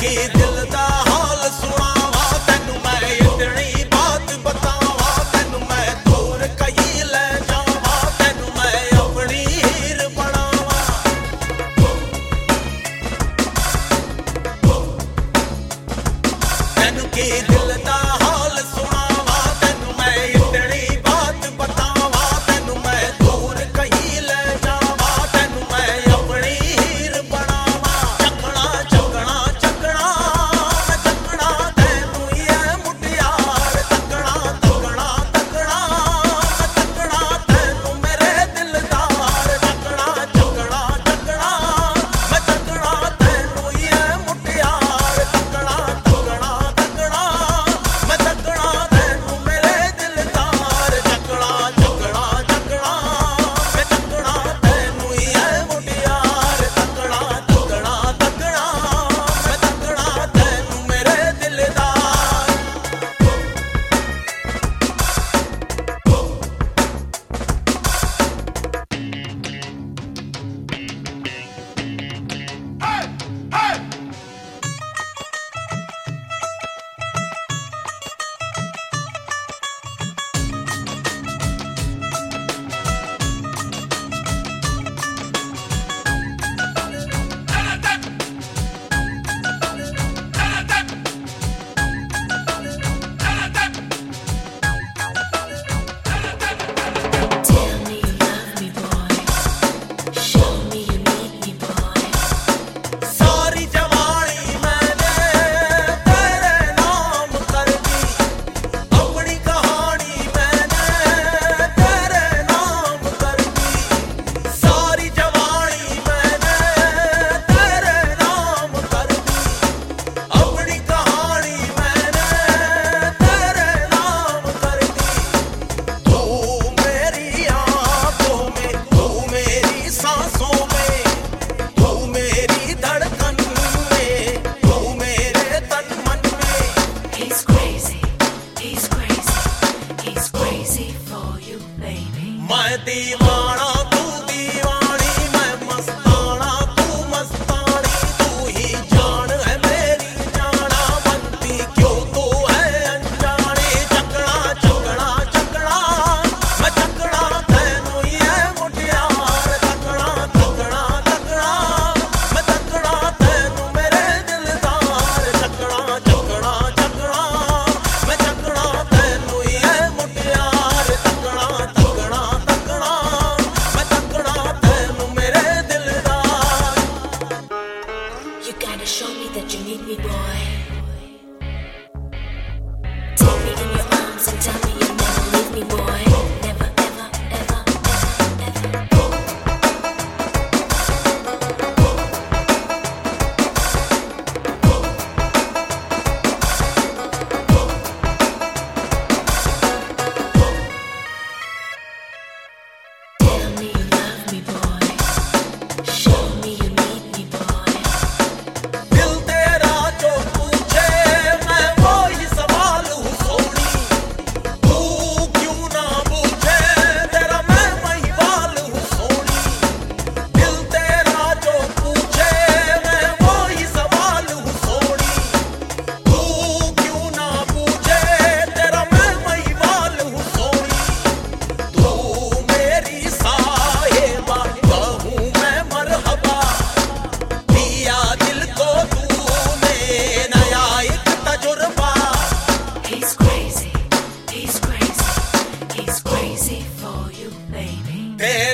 के दिल you, baby. मैं Sometimes there.